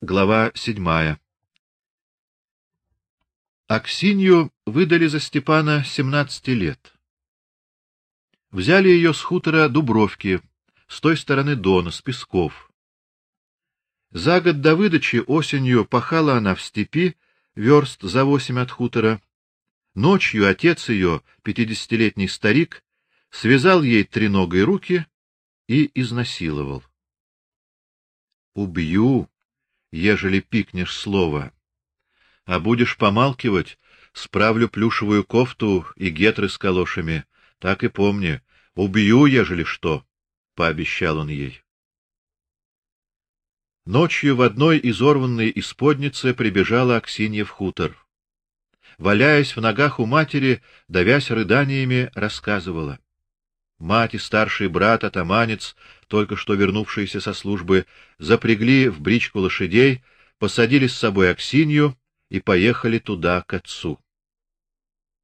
Глава седьмая. Аксинью выдали за Степана семнадцати лет. Взяли ее с хутора Дубровки, с той стороны Дона, с Песков. За год до выдачи осенью пахала она в степи, верст за восемь от хутора. Ночью отец ее, пятидесятилетний старик, связал ей треногой руки и изнасиловал. Убью, ежели пикнешь слово. А будешь помалкивать, справлю плюшевую кофту и гетры с калошами. Так и помни, убью, ежели что, пообещал он ей. Ночью в одной изорванной исподнице прибежала Аксинья в хутор. Валяясь в ногах у матери, давясь рыданиями, рассказывала: Мать и старший брат атаманец, только что вернувшиеся со службы, запрягли в бричку лошадей, посадили с собой Аксинью и поехали туда к отцу.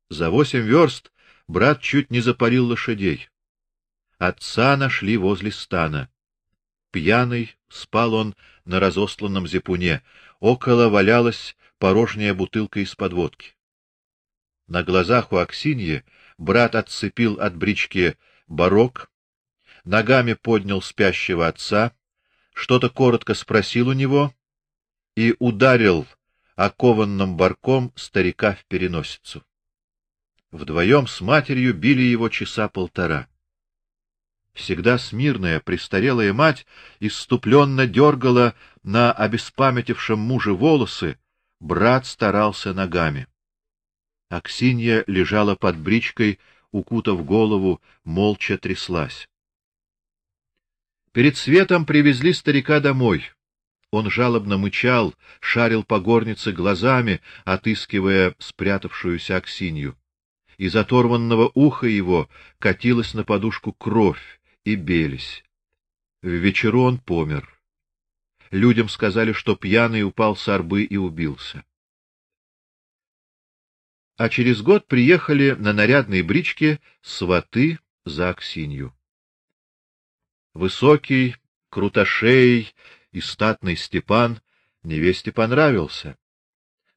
За восемь верст брат чуть не запалил лошадей. Отца нашли возле стана. Пьяный спал он на разостланном зипуне, около валялась порожняя бутылка из-под водки. На глазах у Аксиньи брат отцепил от брички барок, ногами поднял спящего отца, что-то коротко спросил у него и ударил окованным барком старика в переносицу. Вдвоем с матерью били его часа полтора. Всегда смирная, престарелая мать иступленно дергала на обеспамятившем муже волосы, брат старался ногами. Аксинья лежала под бричкой, укутав голову, молча тряслась. Перед светом привезли старика домой. Он жалобно мычал, шарил по горнице глазами, отыскивая спрятавшуюся Аксинью. Из оторванного уха его катилась на подушку кровь и белись. В вечеру он помер. Людям сказали, что пьяный упал с арбы и убился а через год приехали на нарядной бричке сваты за Аксинью. Высокий, крутошеий и статный Степан невесте понравился.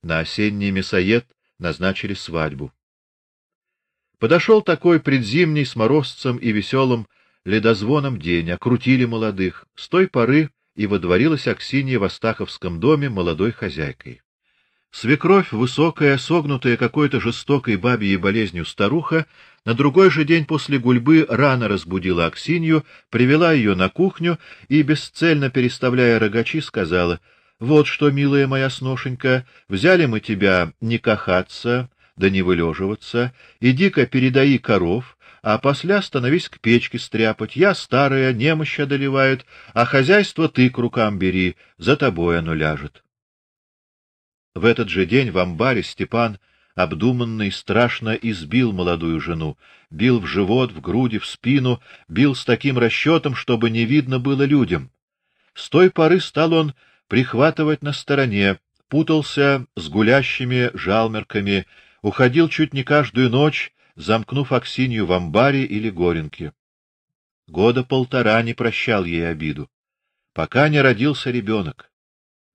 На осенний мясоед назначили свадьбу. Подошел такой предзимний с морозцем и веселым ледозвоном день, окрутили молодых. С той поры и водворилась Аксинья в Астаховском доме молодой хозяйкой. Свекровь, высокая, согнутая какой-то жестокой бабьей болезнью старуха, на другой же день после гульбы рано разбудила Аксинью, привела ее на кухню и бесцельно переставляя рогачи сказала: "Вот что, милая моя сношенька, взяли мы тебя не кахаться, да не вылеживаться, иди-ка передаи коров, а после становись к печке стряпать. Я старая, немощь одолевает, а хозяйство ты к рукам бери, за тобой оно ляжет". В этот же день в амбаре Степан обдуманно и страшно избил молодую жену, бил в живот, в груди, в спину, бил с таким расчетом, чтобы не видно было людям. С той поры стал он прихватывать на стороне, путался с гулящими жалмерками, уходил чуть не каждую ночь, замкнув Аксинью в амбаре или горенке. Года полтора не прощал ей обиду, пока не родился ребенок.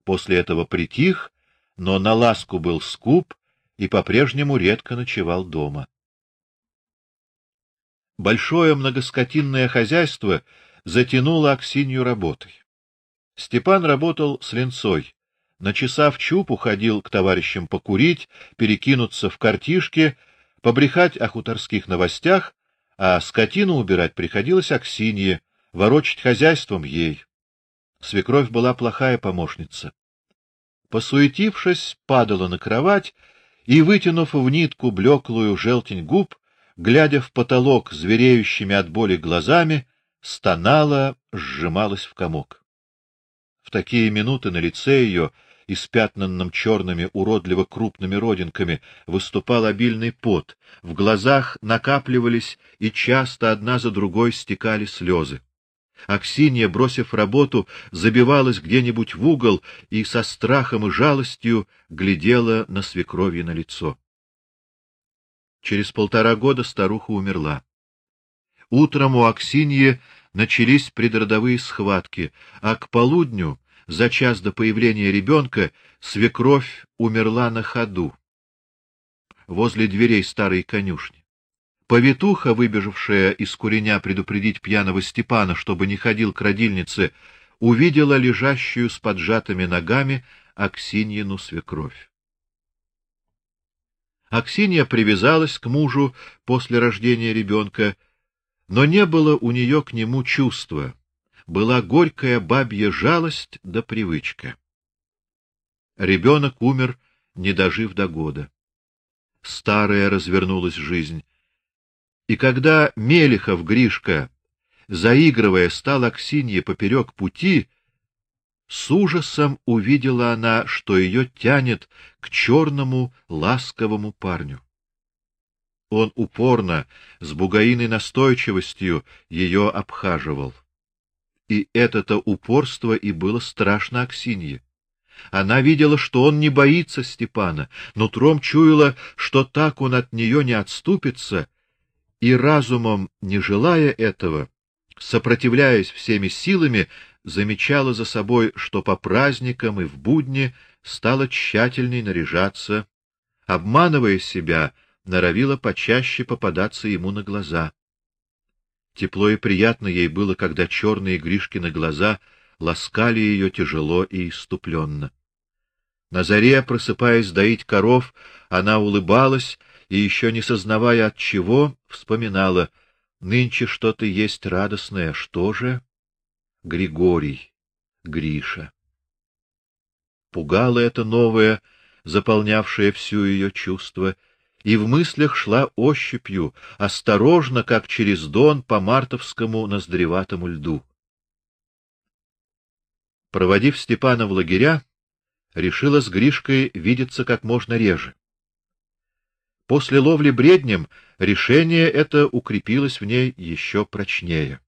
После этого притих но на ласку был скуп и по-прежнему редко ночевал дома. Большое многоскотинное хозяйство затянуло Аксинью работой. Степан работал с ленцой. На часа в чуп уходил к товарищам покурить, перекинуться в картишки, побрехать о хуторских новостях, а скотину убирать приходилось Аксинье, ворочать хозяйством ей. Свекровь была плохая помощница посуетившись, падала на кровать и, вытянув в нитку блеклую желтень губ, глядя в потолок звереющими от боли глазами, стонала, сжималась в комок. В такие минуты на лице ее, испятнанном черными уродливо крупными родинками, выступал обильный пот, в глазах накапливались и часто одна за другой стекали слезы. Аксинья, бросив работу, забивалась где-нибудь в угол и со страхом и жалостью глядела на свекровье на лицо. Через полтора года старуха умерла. Утром у Аксиньи начались предродовые схватки, а к полудню за час до появления ребенка свекровь умерла на ходу возле дверей старой конюшни. Повитуха, выбежавшая из куреня предупредить пьяного Степана, чтобы не ходил к родильнице, увидела лежащую с поджатыми ногами Аксиньину свекровь. Аксинья привязалась к мужу после рождения ребенка, но не было у нее к нему чувства. Была горькая бабья жалость да привычка. Ребенок умер, не дожив до года. Старая развернулась жизнь. И когда Мелехов Гришка, заигрывая, стал Аксинье поперек пути, с ужасом увидела она, что ее тянет к черному ласковому парню. Он упорно, с бугаиной настойчивостью ее обхаживал. И это-то упорство и было страшно Аксинье. Она видела, что он не боится Степана, но тром чуяла, что так он от нее не отступится, и разумом, не желая этого, сопротивляясь всеми силами, замечала за собой, что по праздникам и в будни стала тщательней наряжаться, обманывая себя, норовила почаще попадаться ему на глаза. Тепло и приятно ей было, когда черные Гришкины глаза ласкали ее тяжело и иступленно. На заре, просыпаясь доить коров, она улыбалась и еще не сознавая от чего, вспоминала: нынче что-то есть радостное, что же? Григорий, Гриша. Пугало это новое, заполнявшее всю ее чувство, и в мыслях шла ощупью, осторожно, как через дон по мартовскому ноздреватому льду. Проводив Степана в лагеря, решила с Гришкой видеться как можно реже. После ловли бреднем решение это укрепилось в ней еще прочнее.